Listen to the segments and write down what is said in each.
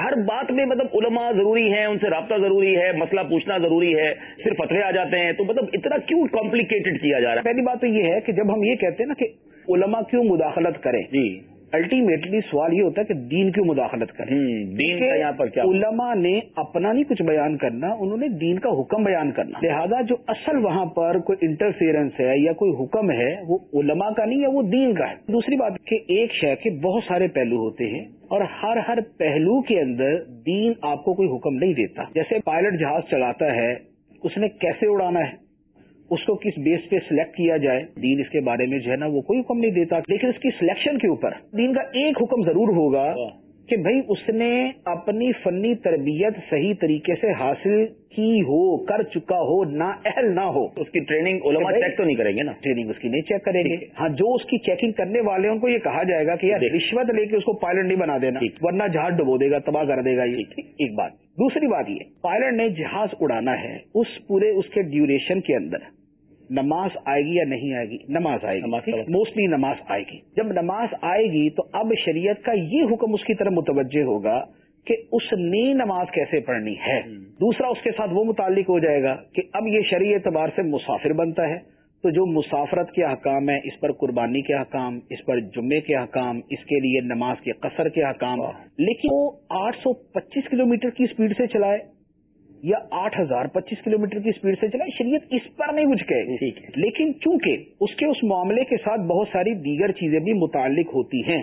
ہر بات میں مطلب علماء ضروری ہے ان سے رابطہ ضروری ہے مسئلہ پوچھنا ضروری ہے صرف فتوے آ جاتے ہیں تو مطلب اتنا کیوں کمپلیکیٹڈ کیا جا رہا ہے؟ پہلی بات تو یہ ہے کہ جب ہم یہ کہتے ہیں نا کہ علماء کیوں مداخلت کریں؟ جی۔ الٹیمیٹلی سوال یہ ہوتا ہے کہ دین کیوں مداخلت کریں؟ دین کا یہاں پر کیا؟ علماء نے اپنا نہیں کچھ بیان کرنا انہوں نے دین کا حکم بیان کرنا۔ لہذا جو اصل وہاں پر کوئی انٹرفیئرنس ہے یا کوئی حکم ہے وہ علماء کا نہیں یا وہ دین کا ہے۔ دوسری بات کہ ایک شے کے بہت سارے پہلو ہوتے ہیں اور ہر ہر پہلو کے اندر دین آپ کو کوئی حکم نہیں دیتا۔ جیسے پائلٹ جہاز چلاتا ہے اس نے کیسے اڑانا ہے؟ اس کو کس بیس پہ سلیکٹ کیا جائے، دین اس کے بارے میں جو ہے نا وہ کوئی حکم نہیں دیتا، لیکن اس کی سلیکشن کے اوپر دین کا ایک حکم ضرور ہوگا۔ ہاں۔ کہ بھائی اس نے اپنی فنی تربیت صحیح طریقے سے حاصل کی ہو کر چکا ہو نہ اہل نہ ہو۔ اس کی ٹریننگ علماء چیک تو نہیں کریں گے نا؟ ٹریننگ اس کی نہیں چیک کریں گے۔ ہاں جو اس کی چیکنگ کرنے والے ان کو یہ کہا جائے گا کہ یار رشوت لے کے اس کو پائلٹ نہیں بنا دینا ورنہ جہاز ڈبو دے گا تباہ کر دے گا یہ۔ ایک بات۔ دوسری بات یہ پائلٹ نے جہاز اڑانا ہے اس پورے اس کے ڈیوریشن کے اندر۔ نماز آئے گی یا نہیں آئے گی؟ نماز آئے گی موسٹلی نماز آئے گی۔ جب نماز آئے گی تو اب شریعت کا یہ حکم اس کی طرف متوجہ ہوگا کہ اس نے نماز کیسے پڑھنی ہے۔ دوسرا اس کے ساتھ وہ متعلق ہو جائے گا کہ اب یہ شریع اعتبار سے مسافر بنتا ہے۔ تو جو مسافرت کے حکام ہیں اس پر قربانی کے حکام اس پر جمعے کے حکام اس کے لیے نماز کے قصر کے حکام۔ لیکن وہ آٹھ سو پچیس کلو کی اسپیڈ سے چلائے۔ یا آٹھ ہزار پچیس کلو میٹر کی اسپیڈ سے چلا شریعت اس پر نہیں کچھ کہے لیکن چونکہ اس کے اس معاملے کے ساتھ بہت ساری دیگر چیزیں بھی متعلق ہوتی ہیں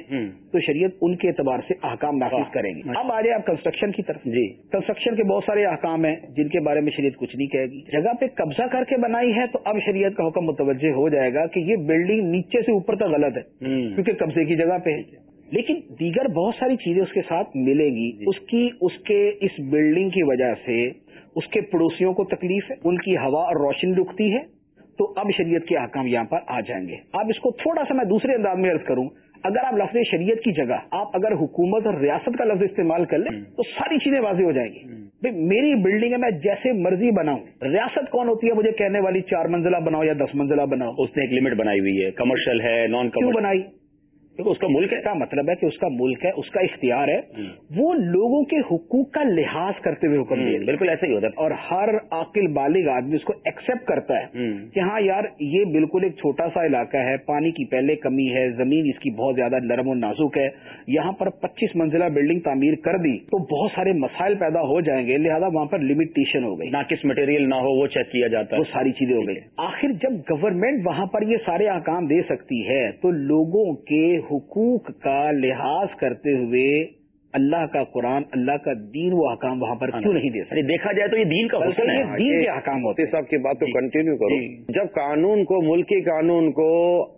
تو شریعت ان کے اعتبار سے احکام نافذ کریں گے اب آ جائے آپ کنسٹرکشن کی طرف۔ جی۔ کنسٹرکشن کے بہت سارے احکام ہیں جن کے بارے میں شریعت کچھ نہیں کہے گی۔ جگہ پہ قبضہ کر کے بنائی ہے تو اب شریعت کا حکم متوجہ ہو جائے گا کہ یہ بلڈنگ نیچے سے اوپر تک غلط ہے کیونکہ قبضے کی جگہ پہ۔ ہے۔ لیکن دیگر بہت ساری چیزیں اس کے ساتھ ملے گی۔ جی۔ اس کی اس کے اس بلڈنگ کی وجہ سے اس کے پڑوسیوں کو تکلیف ہے ان کی ہوا اور روشنی رکتی ہے تو اب شریعت کے احکام یہاں پر آ جائیں گے۔ اب اس کو تھوڑا سا میں دوسرے انداز میں عرض کروں اگر آپ لفظ شریعت کی جگہ آپ اگر حکومت اور ریاست کا لفظ استعمال کر لیں تو ساری چیزیں واضح ہو جائیں گی۔ میری بلڈنگ ہے میں جیسے مرضی بناؤں۔ ریاست کون ہوتی ہے مجھے کہنے والی چار منزلہ بناؤ یا دس منزلہ بناؤ؟ اس نے ایک لمٹ بنائی ہوئی ہے کمرشل ہے نان کیوں بنائی؟ اس کا ملک ہے کا مطلب ہے کہ اس کا ملک ہے اس کا اختیار ہے۔ وہ لوگوں کے حقوق کا لحاظ کرتے ہوئے حکم دیا بالکل ایسا ہی ہوتا ہے۔ اور ہر عاقل بالغ آدمی اس کو ایکسپٹ کرتا ہے کہ ہاں یار یہ بالکل ایک چھوٹا سا علاقہ ہے پانی کی پہلے کمی ہے زمین اس کی بہت زیادہ نرم و نازک ہے۔ یہاں پر پچیس منزلہ بلڈنگ تعمیر کر دی تو بہت سارے مسائل پیدا ہو جائیں گے۔ لہذا وہاں پر لمیٹیشن ہو گئی۔ نہ کس مٹیریل نہ ہو وہ چیک کیا جاتا ہے۔ وہ ساری چیزیں ہو گئی۔ آخر جب گورنمنٹ وہاں پر یہ سارے احکام دے سکتی ہے تو لوگوں کے حقوق کا لحاظ کرتے ہوئے اللہ کا قرآن اللہ کا دین وہ حکام وہاں پر کیوں نہیں دے سکتے؟ دیکھا جائے تو یہ دین کا حسن ہے۔ دین کے حکام ہوتے صاحب کی بات کو کنٹینیو جی۔ کرو۔ جی۔ جب قانون کو ملکی قانون کو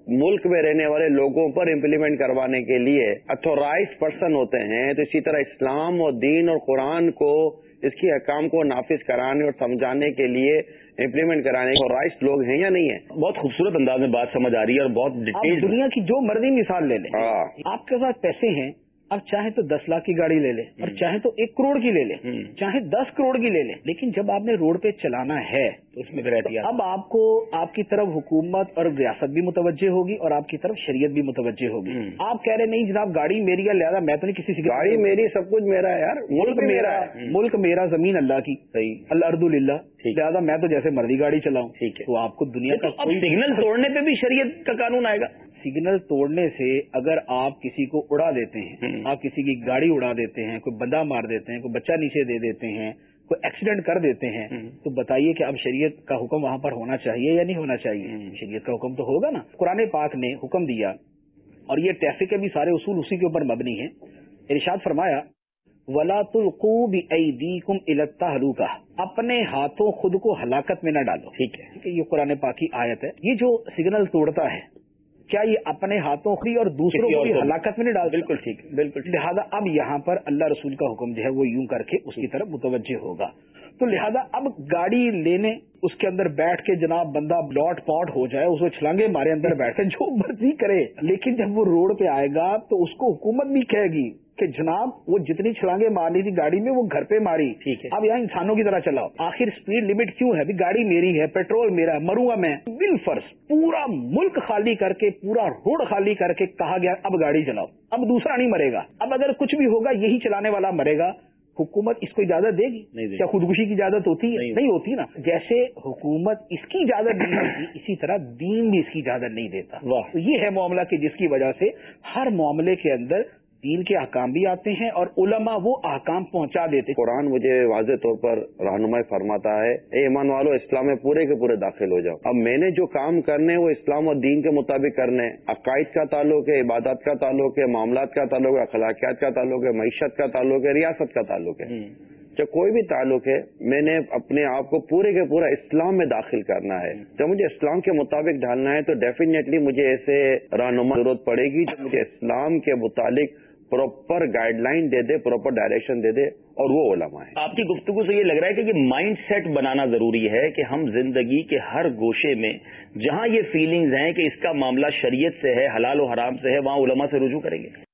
ملک میں رہنے والے لوگوں پر امپلیمنٹ کروانے کے لیے اتھورائز پرسن ہوتے ہیں تو اسی طرح اسلام اور دین اور قرآن کو اس کی حکام کو نافذ کرانے اور سمجھانے کے لیے امپلیمنٹ کرانے اور رائٹ لوگ ہیں یا نہیں ہے بہت خوبصورت انداز میں بات سمجھ آ رہی ہے اور بہت ڈیٹیل دنیا کی جو مرضی مثال لے لیں ہاں۔ آپ کے پاس پیسے ہیں اب چاہے تو دس لاکھ کی گاڑی لے لے اور چاہے تو ایک کروڑ کی لے لے چاہے دس کروڑ کی لے لے لیکن جب آپ نے روڈ پہ چلانا ہے تو اس میں اب آپ کو آپ کی طرف حکومت اور ریاست بھی متوجہ ہوگی اور آپ کی طرف شریعت بھی متوجہ ہوگی۔ آپ کہہ رہے نہیں جناب گاڑی میری ہے لہٰذا میں تو نہیں کسی سے گاڑی میری سب کچھ میرا ہے یار۔ ملک میرا ہے۔ ملک میرا زمین اللہ کی۔ صحیح۔ اللہ ارد اللہ لہٰذا میں تو جیسے مرضی گاڑی چلاؤں۔ ٹھیک ہے۔ تو آپ کو دنیا کا سگنل توڑنے پہ بھی شریعت کا قانون آئے گا۔ سگنل توڑنے سے اگر آپ کسی کو اڑا دیتے ہیں آپ کسی کی گاڑی اڑا دیتے ہیں کوئی بندہ مار دیتے ہیں کوئی بچہ نیچے دے دیتے ہیں کوئی ایکسیڈنٹ کر دیتے ہیں تو بتائیے کہ اب شریعت کا حکم وہاں پر ہونا چاہیے یا نہیں ہونا چاہیے؟ شریعت کا حکم تو ہوگا نا۔ قرآن پاک نے حکم دیا اور یہ ٹریفک کے بھی سارے اصول اسی کے اوپر مبنی ہیں۔ ارشاد فرمایا ولا تلقوب عیدی کم التا کا اپنے ہاتھوں خود کو ہلاکت میں نہ ڈالو۔ ٹھیک ہے۔ یہ قرآن پاک کی آیت ہے۔ یہ جو سگنل توڑتا ہے کیا یہ اپنے ہاتھوں کی اور دوسروں کو ہلاکت میں نہیں ڈال بالکل ٹھیک بالکل لہٰذا اب یہاں پر اللہ رسول کا حکم جو ہے وہ یوں کر کے اس کی طرف متوجہ ہوگا۔ تو لہذا اب گاڑی لینے اس کے اندر بیٹھ کے جناب بندہ بلاٹ پاٹ ہو جائے اس کو چھلانگے مارے اندر بیٹھ کے جو مرضی کرے لیکن جب وہ روڈ پہ آئے گا تو اس کو حکومت بھی کہے گی۔ کہ جناب وہ جتنی چھلانگے مارنی تھی گاڑی میں وہ گھر پہ ماری۔ ٹھیک ہے۔ اب یہاں انسانوں کی طرح چلاؤ۔ آخر اسپیڈ لمٹ کیوں ہے؟ گاڑی میری ہے پیٹرول میرا ہے مروں گا میں بل فرض پورا ملک خالی کر کے پورا روڈ خالی کر کے کہا گیا اب گاڑی چلاؤ۔ اب دوسرا نہیں مرے گا۔ اب اگر کچھ بھی ہوگا یہی چلانے والا مرے گا۔ حکومت اس کو اجازت دے گی؟ کیا خودکشی کی اجازت ہوتی ہے؟ نہیں۔ ہوتی نا۔ جیسے حکومت اس کی اجازت نہیں دیتی اسی طرح دین بھی اس کی اجازت نہیں دیتا۔ تو یہ ہے معاملہ کہ جس کی وجہ سے ہر معاملے کے اندر دین کے احکام بھی آتے ہیں اور علماء وہ احکام پہنچا دیتے قرآن مجھے واضح طور پر رہنمائی فرماتا ہے اے ایمان والو اسلام میں پورے کے پورے داخل ہو جاؤ۔ اب میں نے جو کام کرنے وہ اسلام اور دین کے مطابق کرنے عقائد کا تعلق ہے عبادات کا تعلق ہے معاملات کا تعلق ہے اخلاقیات کا تعلق ہے معیشت کا تعلق ہے ریاست کا تعلق ہے۔ جب کوئی بھی تعلق ہے میں نے اپنے آپ کو پورے کے پورا اسلام میں داخل کرنا ہے۔ جب مجھے اسلام کے مطابق ڈالنا ہے تو ڈیفینیٹلی مجھے ایسے رہنما ضرورت پڑے گی جو مجھے اسلام کے متعلق پراپر گائیڈ لائن دے دے، پراپر ڈائریکشن دے دے، اور وہ علماء ہے آپ کی گفتگو سے یہ لگ رہا ہے کہ یہ مائنڈ سیٹ بنانا ضروری ہے کہ ہم زندگی کے ہر گوشے میں جہاں یہ فیلنگز ہیں کہ اس کا معاملہ شریعت سے ہے، حلال و حرام سے ہے، وہاں علماء سے رجوع کریں گے۔